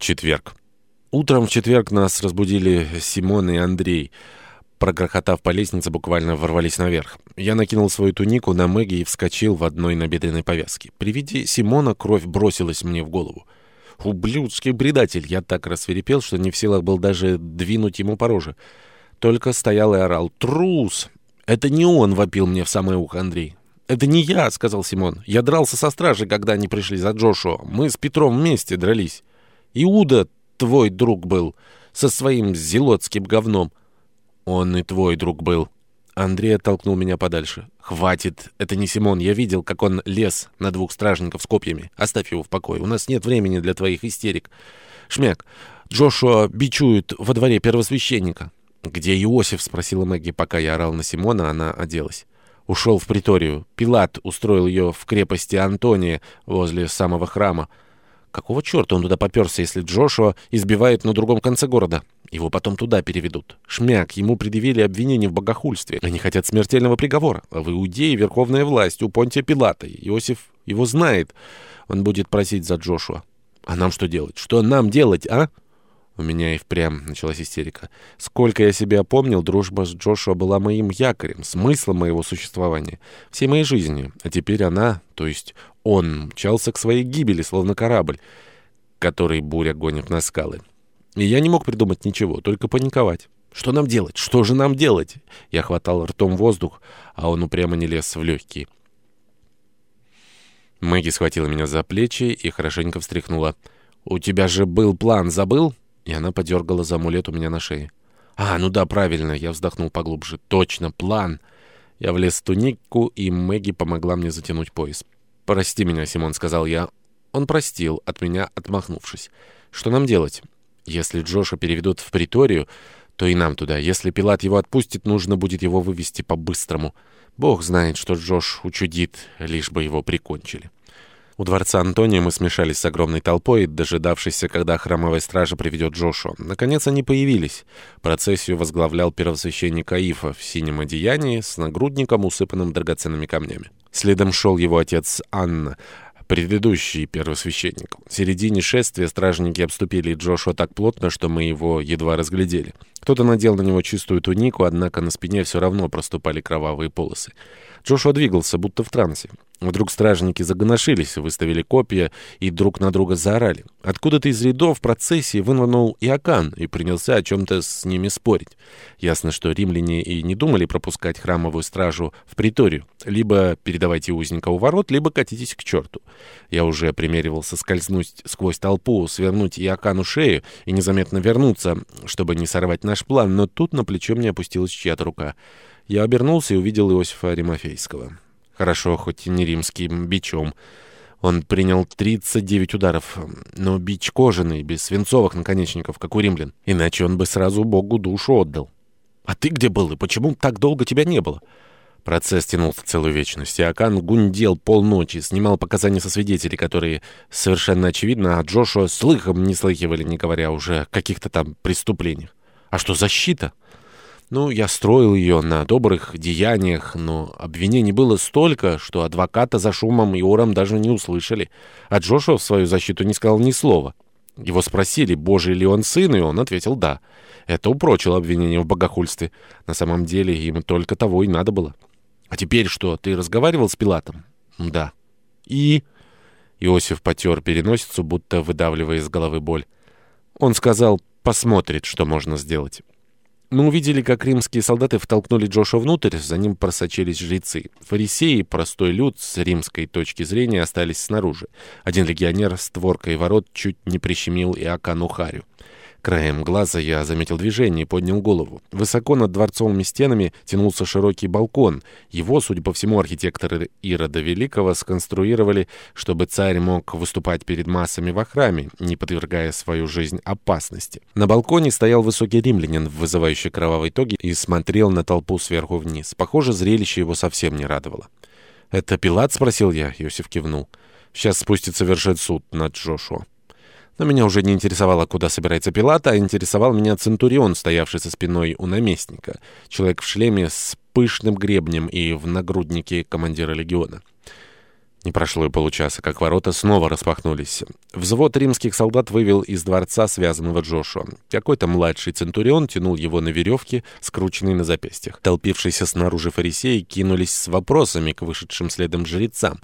Четверг. Утром в четверг нас разбудили Симон и Андрей. Прогрохотав по лестнице, буквально ворвались наверх. Я накинул свою тунику на Мэгги и вскочил в одной набедренной повязке. При виде Симона кровь бросилась мне в голову. Ублюдский предатель! Я так рассверепел, что не в силах был даже двинуть ему по роже. Только стоял и орал. «Трус!» «Это не он!» — вопил мне в самое ухо Андрей. «Это не я!» — сказал Симон. «Я дрался со стражей, когда они пришли за Джошуа. Мы с Петром вместе дрались». Иуда твой друг был, со своим зелотским говном. Он и твой друг был. Андрей оттолкнул меня подальше. «Хватит! Это не Симон. Я видел, как он лез на двух стражников с копьями. Оставь его в покое. У нас нет времени для твоих истерик. Шмяк, Джошуа бичуют во дворе первосвященника». «Где Иосиф?» — спросила Мэгги, пока я орал на Симона, она оделась. Ушел в приторию. Пилат устроил ее в крепости Антония возле самого храма. Какого черта он туда поперся, если Джошуа избивает на другом конце города? Его потом туда переведут. Шмяк, ему предъявили обвинение в богохульстве. Они хотят смертельного приговора. А в Иудее верховная власть у Понтия Пилата. Иосиф его знает. Он будет просить за Джошуа. А нам что делать? Что нам делать, а? У меня и впрямь началась истерика. Сколько я себя помнил, дружба с Джошуа была моим якорем, смыслом моего существования, всей моей жизни. А теперь она, то есть он, мчался к своей гибели, словно корабль, который буря гонит на скалы. И я не мог придумать ничего, только паниковать. Что нам делать? Что же нам делать? Я хватал ртом воздух, а он упрямо не лез в легкие. Мэгги схватила меня за плечи и хорошенько встряхнула. «У тебя же был план, забыл?» И она подергала за амулет у меня на шее. «А, ну да, правильно!» Я вздохнул поглубже. «Точно, план!» Я влез в тунику, и Мэгги помогла мне затянуть пояс. «Прости меня, Симон», — сказал я. Он простил, от меня отмахнувшись. «Что нам делать? Если Джоша переведут в приторию, то и нам туда. Если Пилат его отпустит, нужно будет его вывести по-быстрому. Бог знает, что Джош учудит, лишь бы его прикончили». У дворца Антония мы смешались с огромной толпой, дожидавшейся, когда храмовая стража приведет Джошуа. Наконец они появились. Процессию возглавлял первосвященник Аифа в синем одеянии с нагрудником, усыпанным драгоценными камнями. Следом шел его отец Анна, предыдущий первосвященник. В середине шествия стражники обступили Джошуа так плотно, что мы его едва разглядели. Кто-то надел на него чистую тунику, однако на спине все равно проступали кровавые полосы. Джошуа двигался, будто в трансе. Вдруг стражники загоношились, выставили копья и друг на друга заорали. Откуда-то из рядов процессии вынырнул Иоанн и принялся о чем-то с ними спорить. Ясно, что римляне и не думали пропускать храмовую стражу в приторию. Либо передавайте узника у ворот, либо катитесь к черту. Я уже примеривался скользнуть сквозь толпу, свернуть Иоанну шею и незаметно вернуться, чтобы не сорвать наш план, но тут на плечо мне опустилась чья-то рука. Я обернулся и увидел Иосифа Римофейского. Хорошо, хоть и не римским бичом. Он принял 39 ударов, но бич кожаный, без свинцовых наконечников, как у римлян. Иначе он бы сразу Богу душу отдал. «А ты где был, и почему так долго тебя не было?» Процесс тянулся целую вечность. Иоанн гундел полночи, снимал показания со свидетелей, которые, совершенно очевидно, от Джошуа слыхом не слыхивали, не говоря уже о каких-то там преступлениях. «А что, защита?» Ну, я строил ее на добрых деяниях, но обвинений было столько, что адвоката за шумом и ором даже не услышали. А Джошуа в свою защиту не сказал ни слова. Его спросили, божий ли он сын, и он ответил «да». Это упрочило обвинение в богохульстве. На самом деле ему только того и надо было. «А теперь что, ты разговаривал с Пилатом?» «Да». «И...» Иосиф потер переносицу, будто выдавливая из головы боль. Он сказал, посмотрит, что можно сделать. Мы увидели, как римские солдаты втолкнули Джоша внутрь, за ним просочились жрецы. Фарисеи, простой люд, с римской точки зрения, остались снаружи. Один легионер с творкой ворот чуть не прищемил Иокану Харю. Краем глаза я заметил движение и поднял голову. Высоко над дворцовыми стенами тянулся широкий балкон. Его, судя по всему, архитекторы Ирода Великого сконструировали, чтобы царь мог выступать перед массами во храме, не подвергая свою жизнь опасности. На балконе стоял высокий римлянин, вызывающий кровавые тоги, и смотрел на толпу сверху вниз. Похоже, зрелище его совсем не радовало. «Это Пилат?» — спросил я. Иосиф кивнул. «Сейчас спустится вершит суд над Джошуа». Но меня уже не интересовало, куда собирается Пилат, а интересовал меня Центурион, стоявший со спиной у наместника. Человек в шлеме с пышным гребнем и в нагруднике командира легиона. Не прошло и получаса, как ворота снова распахнулись. Взвод римских солдат вывел из дворца связанного Джошуа. Какой-то младший центурион тянул его на веревке, скрученной на запястьях. Толпившиеся снаружи фарисеи кинулись с вопросами к вышедшим следом жрецам.